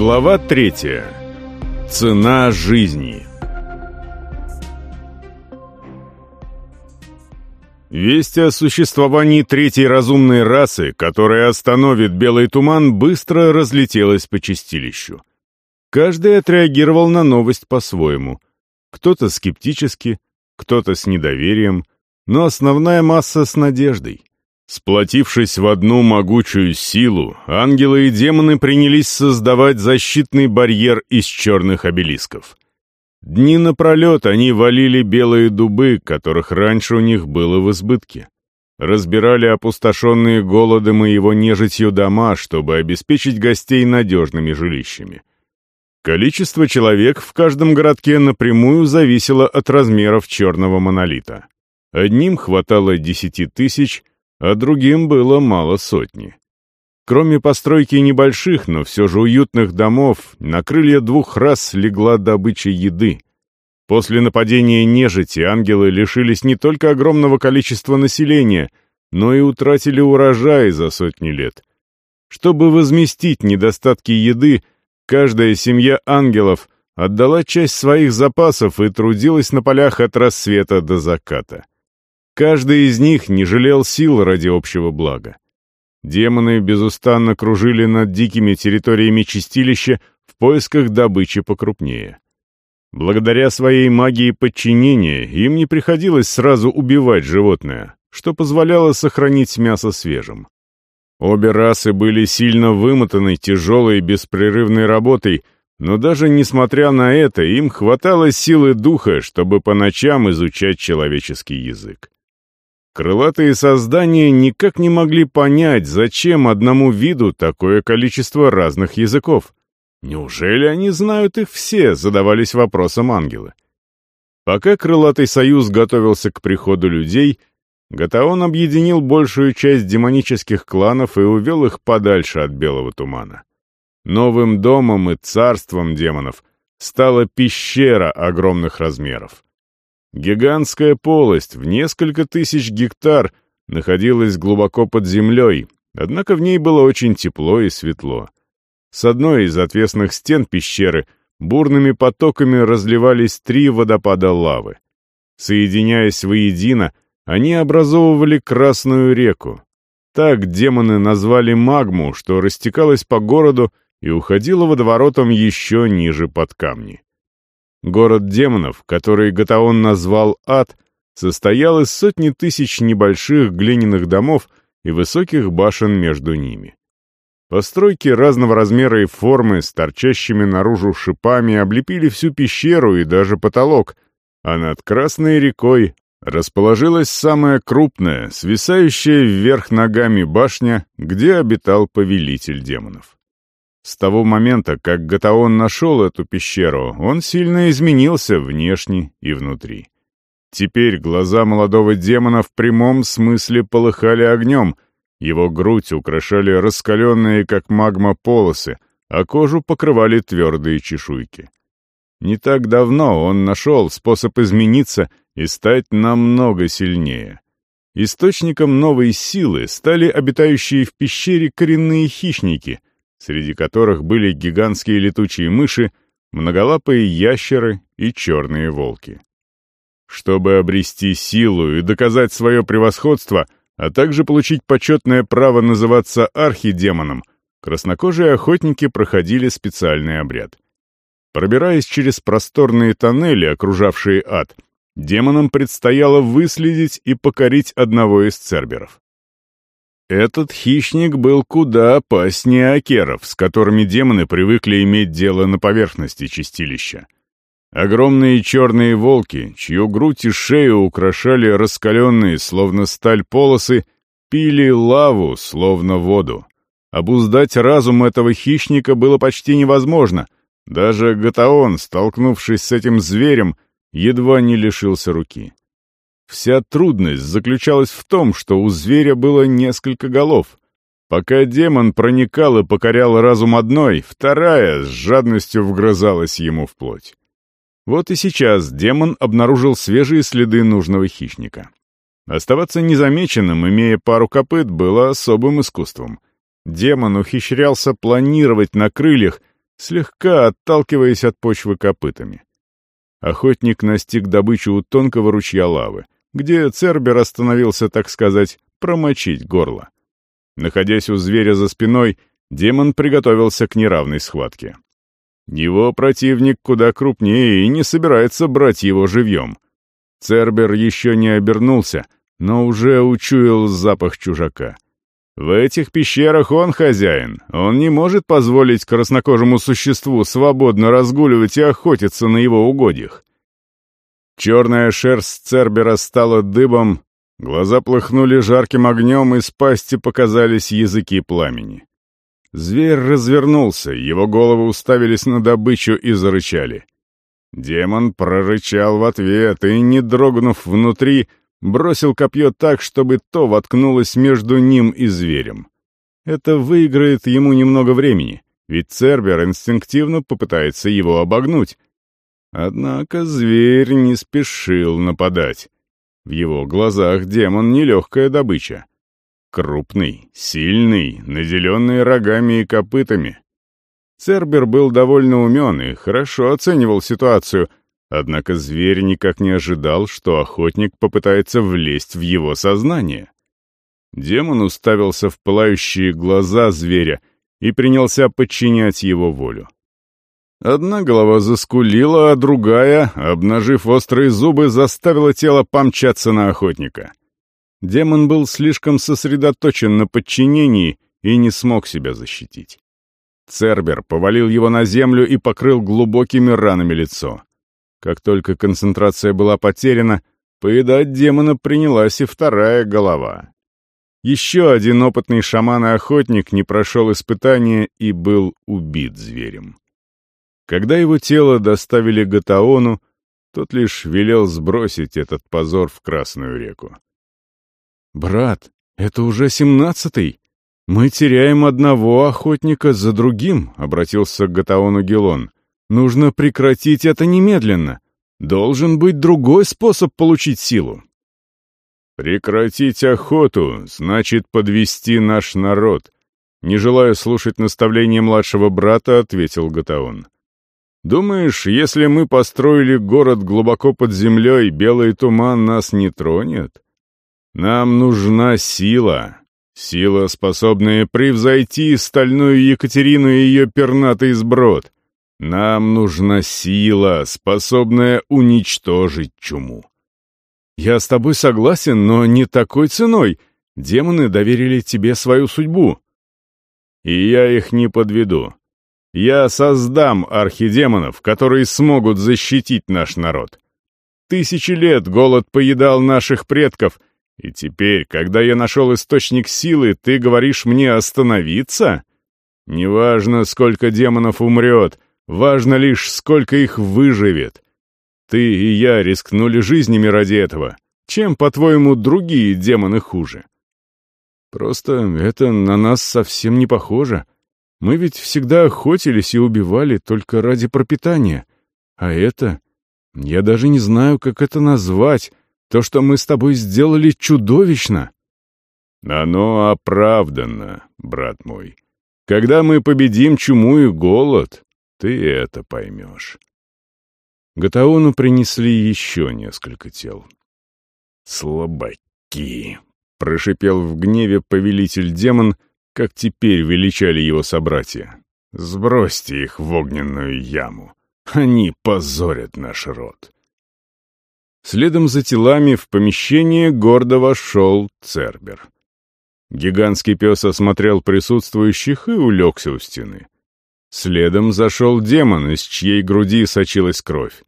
Глава третья. Цена жизни. Весть о существовании третьей разумной расы, которая остановит белый туман, быстро разлетелась по чистилищу. Каждый отреагировал на новость по-своему. Кто-то скептически, кто-то с недоверием, но основная масса с надеждой. Сплотившись в одну могучую силу, ангелы и демоны принялись создавать защитный барьер из черных обелисков. Дни напролет они валили белые дубы, которых раньше у них было в избытке. Разбирали опустошенные голодом и его нежитью дома, чтобы обеспечить гостей надежными жилищами. Количество человек в каждом городке напрямую зависело от размеров черного монолита. Одним хватало десяти тысяч, а другим было мало сотни. Кроме постройки небольших, но все же уютных домов, на крылья двух раз легла добыча еды. После нападения нежити ангелы лишились не только огромного количества населения, но и утратили урожай за сотни лет. Чтобы возместить недостатки еды, каждая семья ангелов отдала часть своих запасов и трудилась на полях от рассвета до заката. Каждый из них не жалел сил ради общего блага. Демоны безустанно кружили над дикими территориями чистилища в поисках добычи покрупнее. Благодаря своей магии подчинения им не приходилось сразу убивать животное, что позволяло сохранить мясо свежим. Обе расы были сильно вымотаны тяжелой беспрерывной работой, но даже несмотря на это, им хватало силы духа, чтобы по ночам изучать человеческий язык. Крылатые создания никак не могли понять, зачем одному виду такое количество разных языков. Неужели они знают их все, задавались вопросом ангелы. Пока Крылатый Союз готовился к приходу людей, Гатаон объединил большую часть демонических кланов и увел их подальше от Белого Тумана. Новым домом и царством демонов стала пещера огромных размеров. Гигантская полость в несколько тысяч гектар находилась глубоко под землей, однако в ней было очень тепло и светло. С одной из отвесных стен пещеры бурными потоками разливались три водопада лавы. Соединяясь воедино, они образовывали Красную реку. Так демоны назвали магму, что растекалась по городу и уходила водоворотом еще ниже под камни. Город демонов, который Гатаон назвал Ад, состоял из сотни тысяч небольших глиняных домов и высоких башен между ними. Постройки разного размера и формы с торчащими наружу шипами облепили всю пещеру и даже потолок, а над Красной рекой расположилась самая крупная, свисающая вверх ногами башня, где обитал повелитель демонов. С того момента, как Гатаон нашел эту пещеру, он сильно изменился внешне и внутри. Теперь глаза молодого демона в прямом смысле полыхали огнем, его грудь украшали раскаленные, как магма, полосы, а кожу покрывали твердые чешуйки. Не так давно он нашел способ измениться и стать намного сильнее. Источником новой силы стали обитающие в пещере коренные хищники — среди которых были гигантские летучие мыши, многолапые ящеры и черные волки. Чтобы обрести силу и доказать свое превосходство, а также получить почетное право называться архидемоном, краснокожие охотники проходили специальный обряд. Пробираясь через просторные тоннели, окружавшие ад, демонам предстояло выследить и покорить одного из церберов. Этот хищник был куда опаснее акеров, с которыми демоны привыкли иметь дело на поверхности чистилища. Огромные черные волки, чью грудь и шею украшали раскаленные, словно сталь полосы, пили лаву, словно воду. Обуздать разум этого хищника было почти невозможно. Даже Гатаон, столкнувшись с этим зверем, едва не лишился руки. Вся трудность заключалась в том, что у зверя было несколько голов. Пока демон проникал и покорял разум одной, вторая с жадностью вгрызалась ему в плоть. Вот и сейчас демон обнаружил свежие следы нужного хищника. Оставаться незамеченным, имея пару копыт, было особым искусством. Демон ухищрялся планировать на крыльях, слегка отталкиваясь от почвы копытами. Охотник настиг добычу у тонкого ручья лавы, где Цербер остановился, так сказать, промочить горло. Находясь у зверя за спиной, демон приготовился к неравной схватке. Его противник куда крупнее и не собирается брать его живьем. Цербер еще не обернулся, но уже учуял запах чужака. В этих пещерах он хозяин. Он не может позволить краснокожему существу свободно разгуливать и охотиться на его угодьях. Черная шерсть Цербера стала дыбом, глаза плыхнули жарким огнем, и с пасти показались языки пламени. Зверь развернулся, его головы уставились на добычу и зарычали. Демон прорычал в ответ и, не дрогнув внутри, бросил копье так, чтобы то воткнулось между ним и зверем. Это выиграет ему немного времени, ведь Цербер инстинктивно попытается его обогнуть. Однако зверь не спешил нападать. В его глазах демон — нелегкая добыча. Крупный, сильный, наделенный рогами и копытами. Цербер был довольно умен и хорошо оценивал ситуацию — Однако зверь никак не ожидал, что охотник попытается влезть в его сознание. Демон уставился в пылающие глаза зверя и принялся подчинять его волю. Одна голова заскулила, а другая, обнажив острые зубы, заставила тело помчаться на охотника. Демон был слишком сосредоточен на подчинении и не смог себя защитить. Цербер повалил его на землю и покрыл глубокими ранами лицо. Как только концентрация была потеряна, поедать демона принялась и вторая голова. Еще один опытный шаман и охотник не прошел испытания и был убит зверем. Когда его тело доставили Гатаону, тот лишь велел сбросить этот позор в Красную реку. «Брат, это уже семнадцатый. Мы теряем одного охотника за другим», — обратился к Гатаону Гелон. Нужно прекратить это немедленно. Должен быть другой способ получить силу. Прекратить охоту значит подвести наш народ. Не желая слушать наставления младшего брата, ответил Гатаон. Думаешь, если мы построили город глубоко под землей, белый туман нас не тронет? Нам нужна сила. Сила, способная превзойти стальную Екатерину и ее пернатый сброд. Нам нужна сила, способная уничтожить чуму. Я с тобой согласен, но не такой ценой. Демоны доверили тебе свою судьбу. И я их не подведу. Я создам архидемонов, которые смогут защитить наш народ. Тысячи лет голод поедал наших предков, и теперь, когда я нашел источник силы, ты говоришь мне остановиться? Неважно, сколько демонов умрет — Важно лишь, сколько их выживет. Ты и я рискнули жизнями ради этого. Чем, по-твоему, другие демоны хуже? Просто это на нас совсем не похоже. Мы ведь всегда охотились и убивали только ради пропитания. А это... Я даже не знаю, как это назвать. То, что мы с тобой сделали, чудовищно. Оно оправдано, брат мой. Когда мы победим чуму и голод, ты это поймешь. Гатаону принесли еще несколько тел. «Слабаки!» — прошипел в гневе повелитель-демон, как теперь величали его собратья. «Сбросьте их в огненную яму. Они позорят наш род». Следом за телами в помещение гордо вошел Цербер. Гигантский пес осмотрел присутствующих и улегся у стены. Следом зашел демон, из чьей груди сочилась кровь.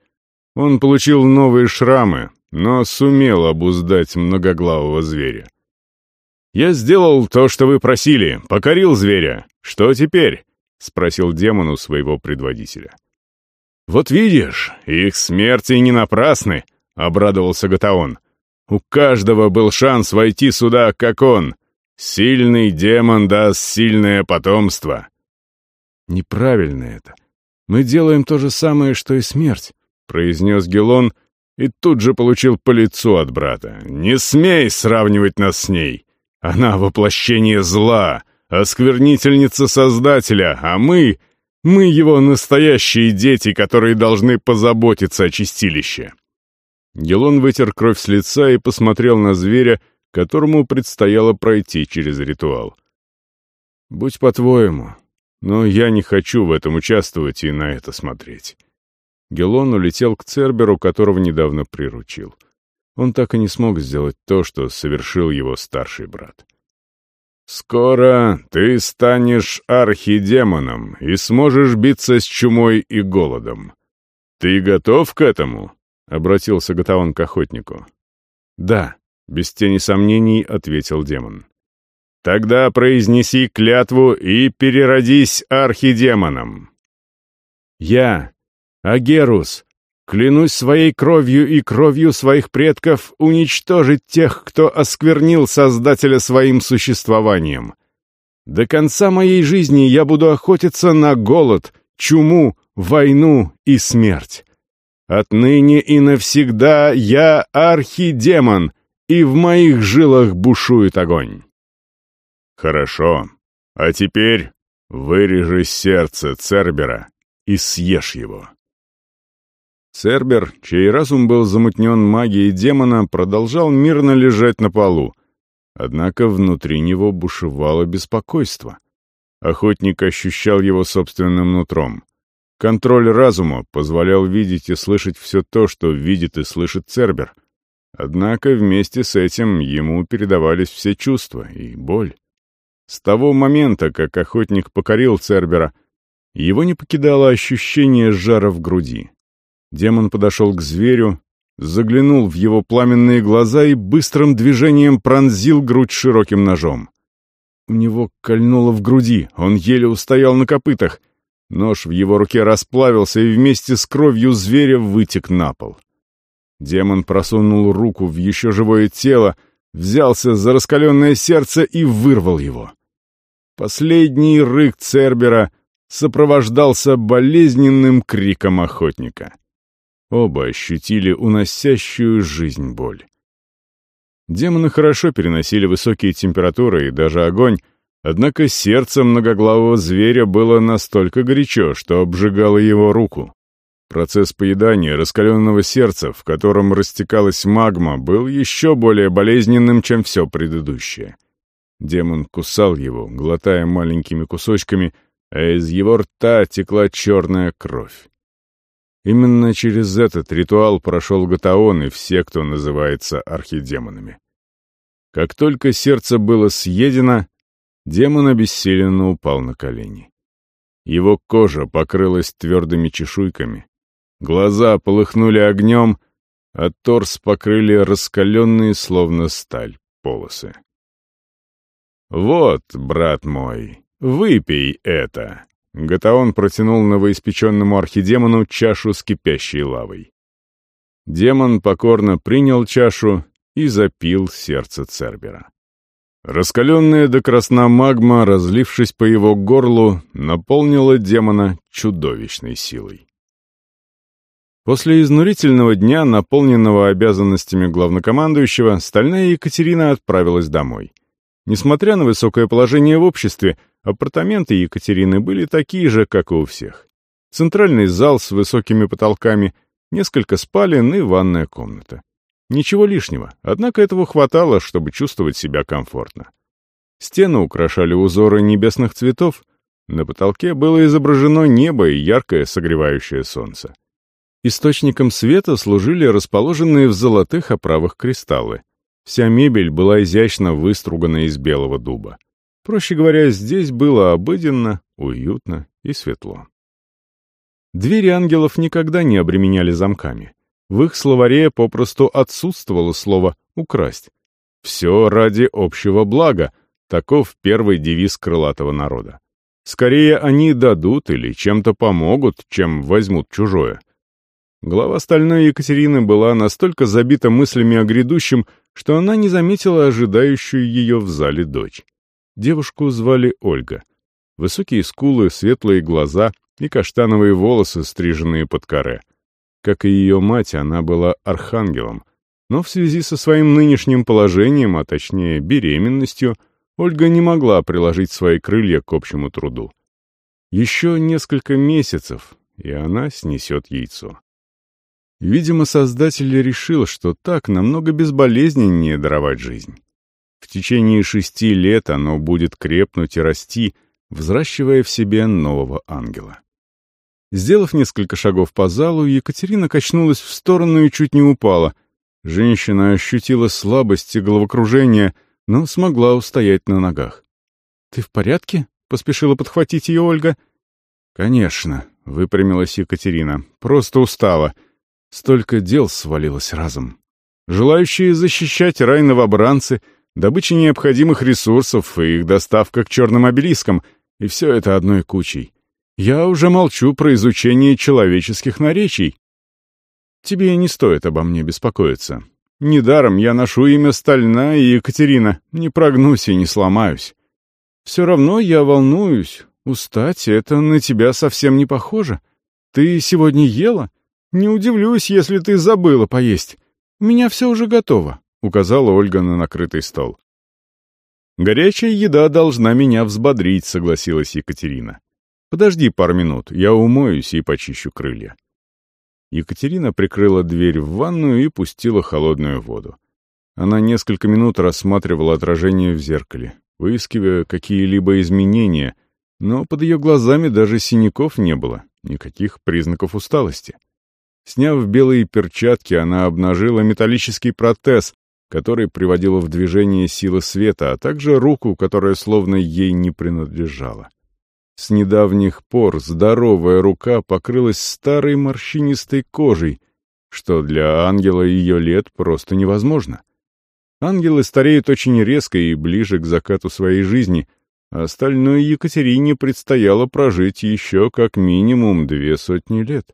Он получил новые шрамы, но сумел обуздать многоглавого зверя. «Я сделал то, что вы просили, покорил зверя. Что теперь?» — спросил демон у своего предводителя. «Вот видишь, их смерти не напрасны», — обрадовался Гатаон. «У каждого был шанс войти сюда, как он. Сильный демон даст сильное потомство. Неправильно это. Мы делаем то же самое, что и смерть, произнес Гелон и тут же получил по лицу от брата. Не смей сравнивать нас с ней. Она воплощение зла, осквернительница Создателя, а мы... Мы его настоящие дети, которые должны позаботиться о чистилище». Гелон вытер кровь с лица и посмотрел на зверя, которому предстояло пройти через ритуал. «Будь по-твоему, но я не хочу в этом участвовать и на это смотреть». Гелон улетел к Церберу, которого недавно приручил. Он так и не смог сделать то, что совершил его старший брат. «Скоро ты станешь архидемоном и сможешь биться с чумой и голодом. Ты готов к этому?» — обратился Гатаон к охотнику. «Да», — без тени сомнений ответил демон. «Тогда произнеси клятву и переродись архидемоном». «Я, Агерус, клянусь своей кровью и кровью своих предков уничтожить тех, кто осквернил Создателя своим существованием. До конца моей жизни я буду охотиться на голод, чуму, войну и смерть. Отныне и навсегда я архидемон, и в моих жилах бушует огонь. Хорошо. А теперь вырежи сердце Цербера и съешь его. Цербер, чей разум был замутнен магией демона, продолжал мирно лежать на полу. Однако внутри него бушевало беспокойство. Охотник ощущал его собственным нутром. Контроль разума позволял видеть и слышать все то, что видит и слышит Цербер. Однако вместе с этим ему передавались все чувства и боль. С того момента, как охотник покорил Цербера, его не покидало ощущение жара в груди. Демон подошел к зверю, заглянул в его пламенные глаза и быстрым движением пронзил грудь широким ножом. У него кольнуло в груди, он еле устоял на копытах — Нож в его руке расплавился и вместе с кровью зверя вытек на пол. Демон просунул руку в еще живое тело, взялся за раскаленное сердце и вырвал его. Последний рык Цербера сопровождался болезненным криком охотника. Оба ощутили уносящую жизнь боль. Демоны хорошо переносили высокие температуры и даже огонь, Однако сердце многоглавого зверя было настолько горячо, что обжигало его руку. Процесс поедания раскаленного сердца, в котором растекалась магма, был еще более болезненным, чем все предыдущее. Демон кусал его, глотая маленькими кусочками, а из его рта текла черная кровь. Именно через этот ритуал прошел Гатаон и все, кто называется архидемонами. Как только сердце было съедено, Демон обессиленно упал на колени. Его кожа покрылась твердыми чешуйками, глаза полыхнули огнем, а торс покрыли раскаленные, словно сталь, полосы. «Вот, брат мой, выпей это!» Гатаон протянул новоиспеченному архидемону чашу с кипящей лавой. Демон покорно принял чашу и запил сердце Цербера. Раскаленная до красна магма, разлившись по его горлу, наполнила демона чудовищной силой. После изнурительного дня, наполненного обязанностями главнокомандующего, стальная Екатерина отправилась домой. Несмотря на высокое положение в обществе, апартаменты Екатерины были такие же, как и у всех. Центральный зал с высокими потолками, несколько спален и ванная комната. Ничего лишнего, однако этого хватало, чтобы чувствовать себя комфортно. Стены украшали узоры небесных цветов, на потолке было изображено небо и яркое согревающее солнце. Источником света служили расположенные в золотых оправах кристаллы. Вся мебель была изящно выстругана из белого дуба. Проще говоря, здесь было обыденно, уютно и светло. Двери ангелов никогда не обременяли замками. В их словаре попросту отсутствовало слово «украсть». Все ради общего блага, таков первый девиз крылатого народа. Скорее они дадут или чем-то помогут, чем возьмут чужое. Глава стальной Екатерины была настолько забита мыслями о грядущем, что она не заметила ожидающую ее в зале дочь. Девушку звали Ольга. Высокие скулы, светлые глаза и каштановые волосы, стриженные под каре — как и ее мать, она была архангелом, но в связи со своим нынешним положением, а точнее беременностью, Ольга не могла приложить свои крылья к общему труду. Еще несколько месяцев, и она снесет яйцо. Видимо, создатель решил, что так намного безболезненнее даровать жизнь. В течение шести лет оно будет крепнуть и расти, взращивая в себе нового ангела. Сделав несколько шагов по залу, Екатерина качнулась в сторону и чуть не упала. Женщина ощутила слабость и головокружение, но смогла устоять на ногах. «Ты в порядке?» — поспешила подхватить ее Ольга. «Конечно», — выпрямилась Екатерина. «Просто устала. Столько дел свалилось разом. Желающие защищать рай новобранцы, добыча необходимых ресурсов и их доставка к черным обелискам, и все это одной кучей. Я уже молчу про изучение человеческих наречий. Тебе не стоит обо мне беспокоиться. Недаром я ношу имя Стальна и Екатерина, не прогнусь и не сломаюсь. Все равно я волнуюсь. Устать — это на тебя совсем не похоже. Ты сегодня ела? Не удивлюсь, если ты забыла поесть. У меня все уже готово», — указала Ольга на накрытый стол. «Горячая еда должна меня взбодрить», — согласилась Екатерина. «Подожди пару минут, я умоюсь и почищу крылья». Екатерина прикрыла дверь в ванную и пустила холодную воду. Она несколько минут рассматривала отражение в зеркале, выискивая какие-либо изменения, но под ее глазами даже синяков не было, никаких признаков усталости. Сняв белые перчатки, она обнажила металлический протез, который приводила в движение сила света, а также руку, которая словно ей не принадлежала. С недавних пор здоровая рука покрылась старой морщинистой кожей, что для ангела ее лет просто невозможно. Ангелы стареют очень резко и ближе к закату своей жизни, а остальной Екатерине предстояло прожить еще как минимум две сотни лет.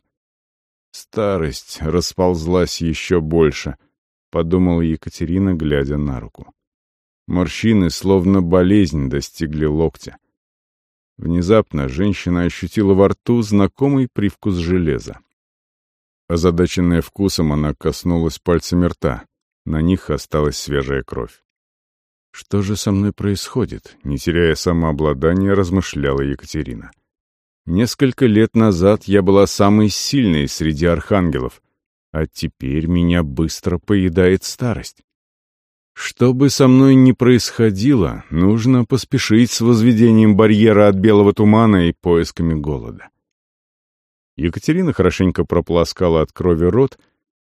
Старость расползлась еще больше, подумала Екатерина, глядя на руку. Морщины, словно болезнь, достигли локтя. Внезапно женщина ощутила во рту знакомый привкус железа. Озадаченная вкусом, она коснулась пальцами рта. На них осталась свежая кровь. «Что же со мной происходит?» — не теряя самообладания, размышляла Екатерина. Несколько лет назад я была самой сильной среди архангелов, а теперь меня быстро поедает старость. Что бы со мной ни происходило, нужно поспешить с возведением барьера от белого тумана и поисками голода. Екатерина хорошенько прополоскала от крови рот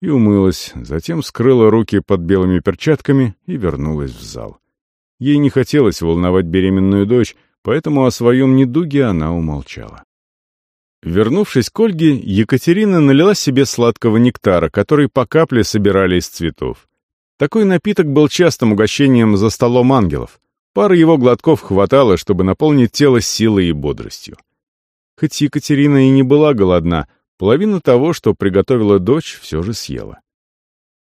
и умылась, затем скрыла руки под белыми перчатками и вернулась в зал. Ей не хотелось волновать беременную дочь, поэтому о своем недуге она умолчала. Вернувшись к Ольге, Екатерина налила себе сладкого нектара, который по капле собирали из цветов. Такой напиток был частым угощением за столом ангелов. Пары его глотков хватало, чтобы наполнить тело силой и бодростью. Хоть Екатерина и не была голодна, половину того, что приготовила дочь, все же съела.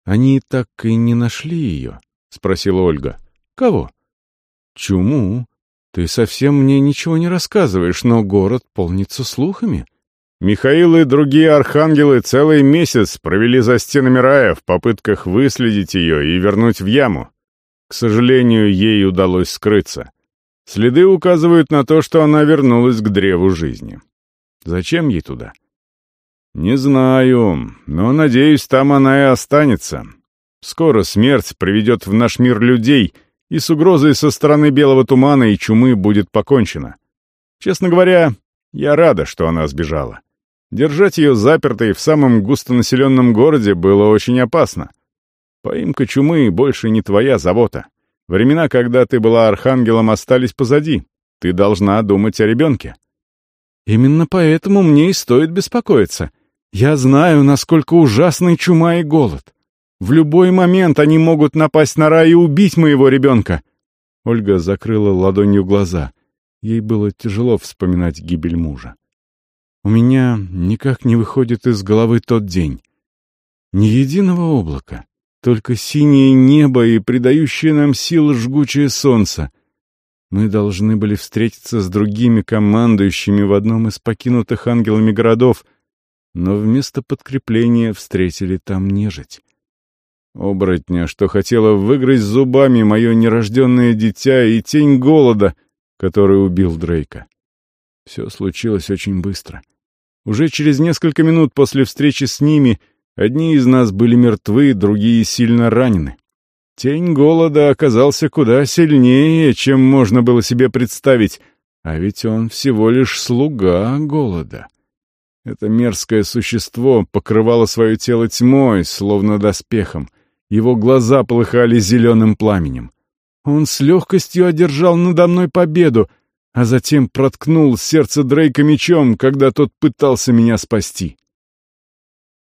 «Они так и не нашли ее?» — спросила Ольга. «Кого?» «Чуму. «Ты совсем мне ничего не рассказываешь, но город полнится слухами». Михаил и другие архангелы целый месяц провели за стенами рая в попытках выследить ее и вернуть в яму. К сожалению, ей удалось скрыться. Следы указывают на то, что она вернулась к древу жизни. Зачем ей туда? Не знаю, но, надеюсь, там она и останется. Скоро смерть приведет в наш мир людей — и с угрозой со стороны белого тумана и чумы будет покончено. Честно говоря, я рада, что она сбежала. Держать ее запертой в самом густонаселенном городе было очень опасно. Поимка чумы больше не твоя забота. Времена, когда ты была архангелом, остались позади. Ты должна думать о ребенке. Именно поэтому мне и стоит беспокоиться. Я знаю, насколько ужасный чума и голод. В любой момент они могут напасть на рай и убить моего ребенка!» Ольга закрыла ладонью глаза. Ей было тяжело вспоминать гибель мужа. «У меня никак не выходит из головы тот день. Ни единого облака, только синее небо и придающее нам сил жгучее солнце. Мы должны были встретиться с другими командующими в одном из покинутых ангелами городов, но вместо подкрепления встретили там нежить. Оборотня, что хотела выгрызть зубами мое нерожденное дитя и тень голода, который убил Дрейка. Все случилось очень быстро. Уже через несколько минут после встречи с ними одни из нас были мертвы, другие сильно ранены. Тень голода оказался куда сильнее, чем можно было себе представить, а ведь он всего лишь слуга голода. Это мерзкое существо покрывало свое тело тьмой, словно доспехом. Его глаза полыхали зеленым пламенем. Он с легкостью одержал надо мной победу, а затем проткнул сердце Дрейка мечом, когда тот пытался меня спасти.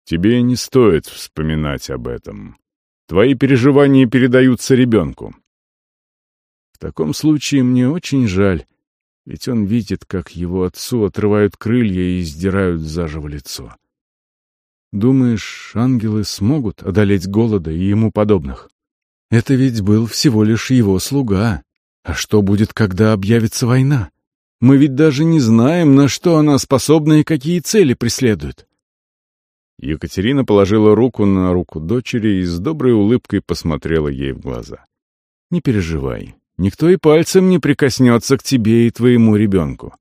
Тебе не стоит вспоминать об этом. Твои переживания передаются ребенку. В таком случае мне очень жаль, ведь он видит, как его отцу отрывают крылья и издирают заживо лицо. Думаешь, ангелы смогут одолеть голода и ему подобных? Это ведь был всего лишь его слуга. А что будет, когда объявится война? Мы ведь даже не знаем, на что она способна и какие цели преследует. Екатерина положила руку на руку дочери и с доброй улыбкой посмотрела ей в глаза. «Не переживай, никто и пальцем не прикоснется к тебе и твоему ребенку.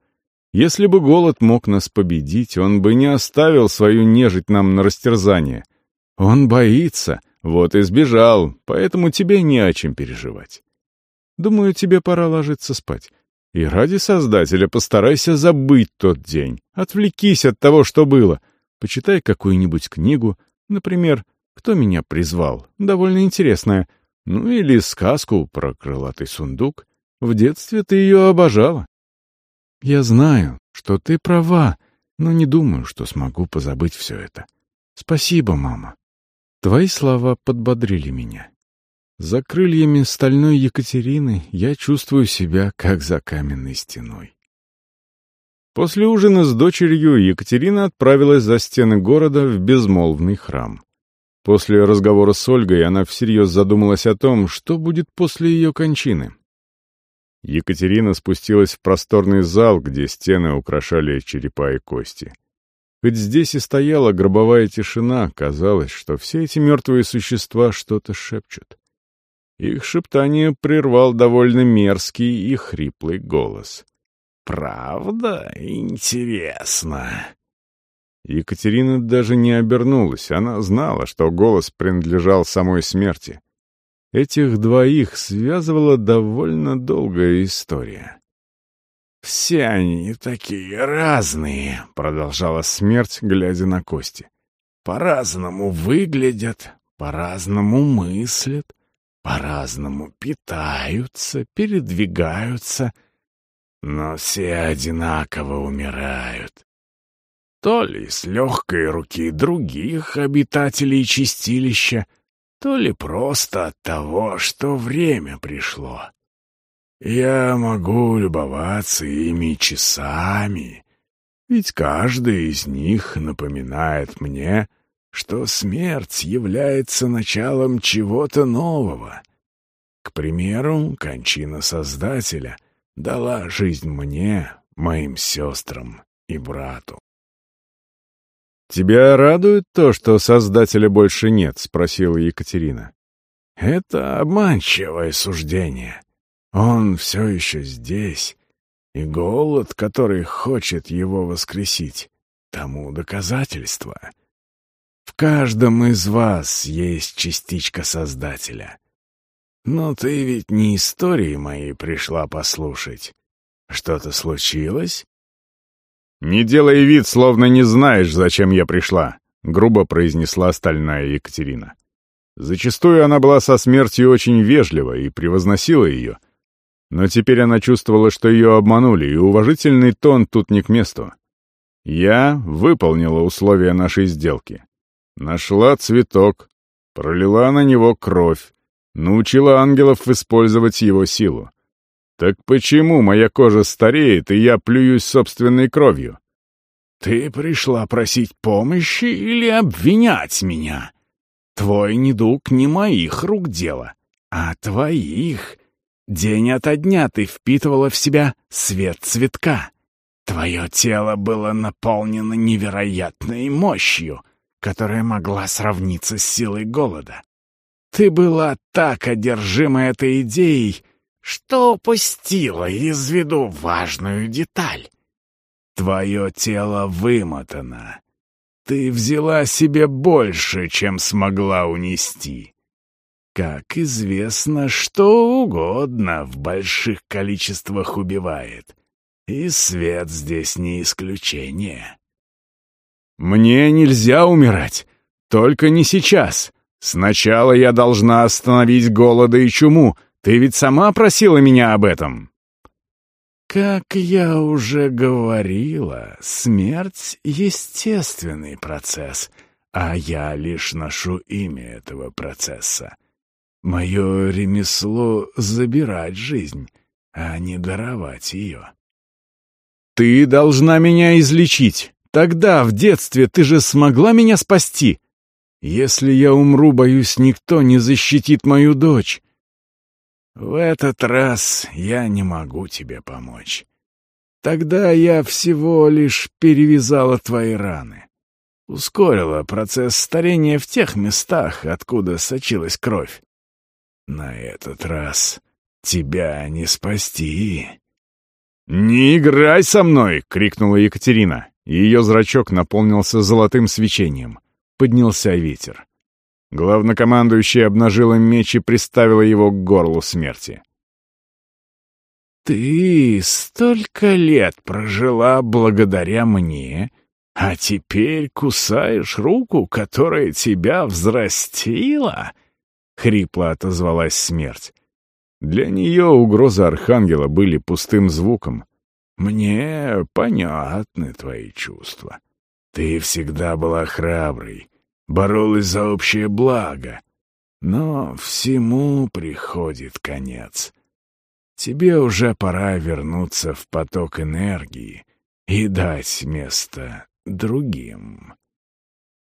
Если бы голод мог нас победить, он бы не оставил свою нежить нам на растерзание. Он боится, вот и сбежал, поэтому тебе не о чем переживать. Думаю, тебе пора ложиться спать. И ради Создателя постарайся забыть тот день. Отвлекись от того, что было. Почитай какую-нибудь книгу, например, «Кто меня призвал?» Довольно интересная. Ну или сказку про крылатый сундук. В детстве ты ее обожала. Я знаю, что ты права, но не думаю, что смогу позабыть все это. Спасибо, мама. Твои слова подбодрили меня. За крыльями стальной Екатерины я чувствую себя, как за каменной стеной. После ужина с дочерью Екатерина отправилась за стены города в безмолвный храм. После разговора с Ольгой она всерьез задумалась о том, что будет после ее кончины. Екатерина спустилась в просторный зал, где стены украшали черепа и кости. Хоть здесь и стояла гробовая тишина, казалось, что все эти мертвые существа что-то шепчут. Их шептание прервал довольно мерзкий и хриплый голос. «Правда? Интересно!» Екатерина даже не обернулась, она знала, что голос принадлежал самой смерти. Этих двоих связывала довольно долгая история. «Все они такие разные», — продолжала смерть, глядя на кости. «По-разному выглядят, по-разному мыслят, по-разному питаются, передвигаются, но все одинаково умирают. То ли с легкой руки других обитателей чистилища, то ли просто от того, что время пришло. Я могу любоваться ими часами, ведь каждый из них напоминает мне, что смерть является началом чего-то нового. К примеру, кончина Создателя дала жизнь мне, моим сестрам и брату. «Тебя радует то, что Создателя больше нет?» — спросила Екатерина. «Это обманчивое суждение. Он все еще здесь, и голод, который хочет его воскресить, тому доказательство. В каждом из вас есть частичка Создателя. Но ты ведь не истории моей пришла послушать. Что-то случилось? «Не делай вид, словно не знаешь, зачем я пришла», — грубо произнесла стальная Екатерина. Зачастую она была со смертью очень вежлива и превозносила ее — но теперь она чувствовала, что ее обманули, и уважительный тон тут не к месту. Я выполнила условия нашей сделки. Нашла цветок, пролила на него кровь, научила ангелов использовать его силу. Так почему моя кожа стареет, и я плююсь собственной кровью? Ты пришла просить помощи или обвинять меня? Твой недуг не моих рук дело, а твоих. День ото дня ты впитывала в себя свет цветка. Твое тело было наполнено невероятной мощью, которая могла сравниться с силой голода. Ты была так одержима этой идеей, что упустила из виду важную деталь. твое тело вымотано. Ты взяла себе больше, чем смогла унести. Как известно, что угодно в больших количествах убивает. И свет здесь не исключение. Мне нельзя умирать. Только не сейчас. Сначала я должна остановить голода и чуму. Ты ведь сама просила меня об этом. Как я уже говорила, смерть — естественный процесс, а я лишь ношу имя этого процесса. Мое ремесло — забирать жизнь, а не даровать ее. Ты должна меня излечить. Тогда, в детстве, ты же смогла меня спасти. Если я умру, боюсь, никто не защитит мою дочь. В этот раз я не могу тебе помочь. Тогда я всего лишь перевязала твои раны. Ускорила процесс старения в тех местах, откуда сочилась кровь. На этот раз тебя не спасти. «Не играй со мной!» — крикнула Екатерина. Ее зрачок наполнился золотым свечением. Поднялся ветер. Главнокомандующий обнажила меч и приставила его к горлу смерти. «Ты столько лет прожила благодаря мне, а теперь кусаешь руку, которая тебя взрастила?» — хрипло отозвалась смерть. Для нее угрозы Архангела были пустым звуком. «Мне понятны твои чувства. Ты всегда была храброй, боролась за общее благо. Но всему приходит конец. Тебе уже пора вернуться в поток энергии и дать место другим.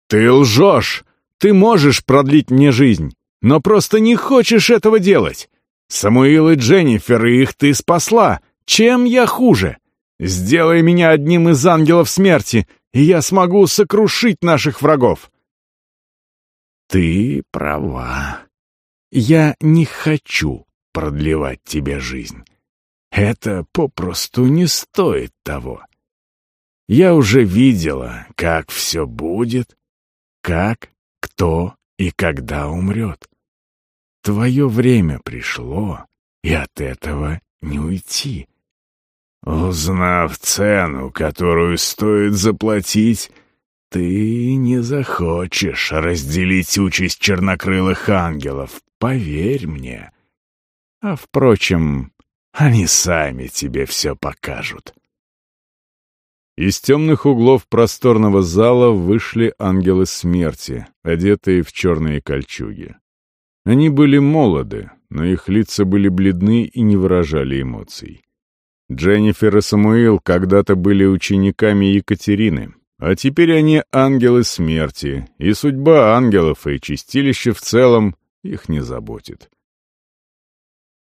«Ты лжешь! Ты можешь продлить мне жизнь, но просто не хочешь этого делать! Самуил и Дженнифер, их ты спасла! Чем я хуже? Сделай меня одним из ангелов смерти, и я смогу сокрушить наших врагов!» Ты права. Я не хочу продлевать тебе жизнь. Это попросту не стоит того. Я уже видела, как все будет, как, кто и когда умрет. Твое время пришло, и от этого не уйти. Узнав цену, которую стоит заплатить, ты не захочешь разделить участь чернокрылых ангелов, поверь мне. А, впрочем, они сами тебе все покажут. Из темных углов просторного зала вышли ангелы смерти, одетые в черные кольчуги. Они были молоды, но их лица были бледны и не выражали эмоций. Дженнифер и Самуил когда-то были учениками Екатерины, а теперь они ангелы смерти, и судьба ангелов и чистилища в целом их не заботит.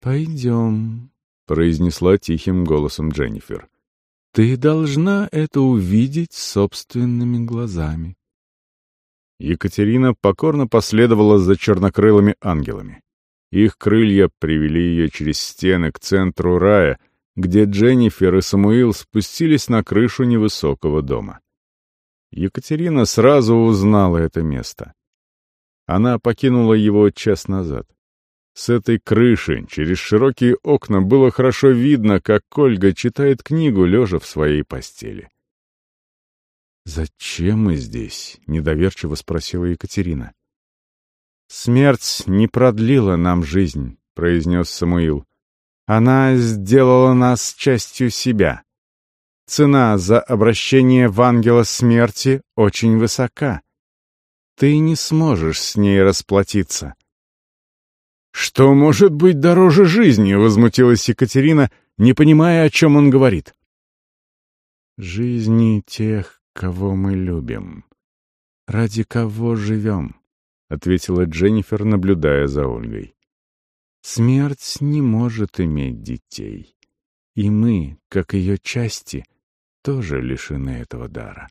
«Пойдем», — произнесла тихим голосом Дженнифер. «Ты должна это увидеть собственными глазами». Екатерина покорно последовала за чернокрылыми ангелами. Их крылья привели ее через стены к центру рая, где Дженнифер и Самуил спустились на крышу невысокого дома. Екатерина сразу узнала это место. Она покинула его час назад. С этой крыши, через широкие окна, было хорошо видно, как Ольга читает книгу, лежа в своей постели. «Зачем мы здесь?» — недоверчиво спросила Екатерина. «Смерть не продлила нам жизнь», — произнес Самуил. «Она сделала нас частью себя. Цена за обращение в ангела смерти очень высока. Ты не сможешь с ней расплатиться. «Что может быть дороже жизни?» — возмутилась Екатерина, не понимая, о чем он говорит. «Жизни тех, кого мы любим. Ради кого живем?» — ответила Дженнифер, наблюдая за Ольгой. «Смерть не может иметь детей, и мы, как ее части, — тоже лишены этого дара.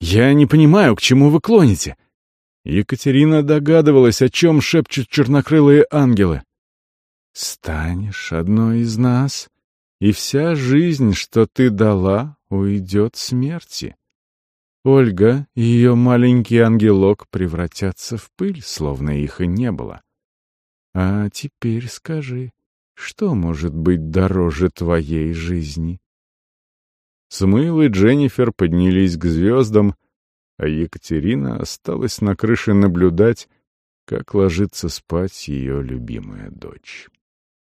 «Я не понимаю, к чему вы клоните?» Екатерина догадывалась, о чем шепчут чернокрылые ангелы. «Станешь одной из нас, и вся жизнь, что ты дала, уйдет смерти. Ольга и ее маленький ангелок превратятся в пыль, словно их и не было. А теперь скажи, что может быть дороже твоей жизни? Самуил и Дженнифер поднялись к звездам, а Екатерина осталась на крыше наблюдать, как ложится спать ее любимая дочь.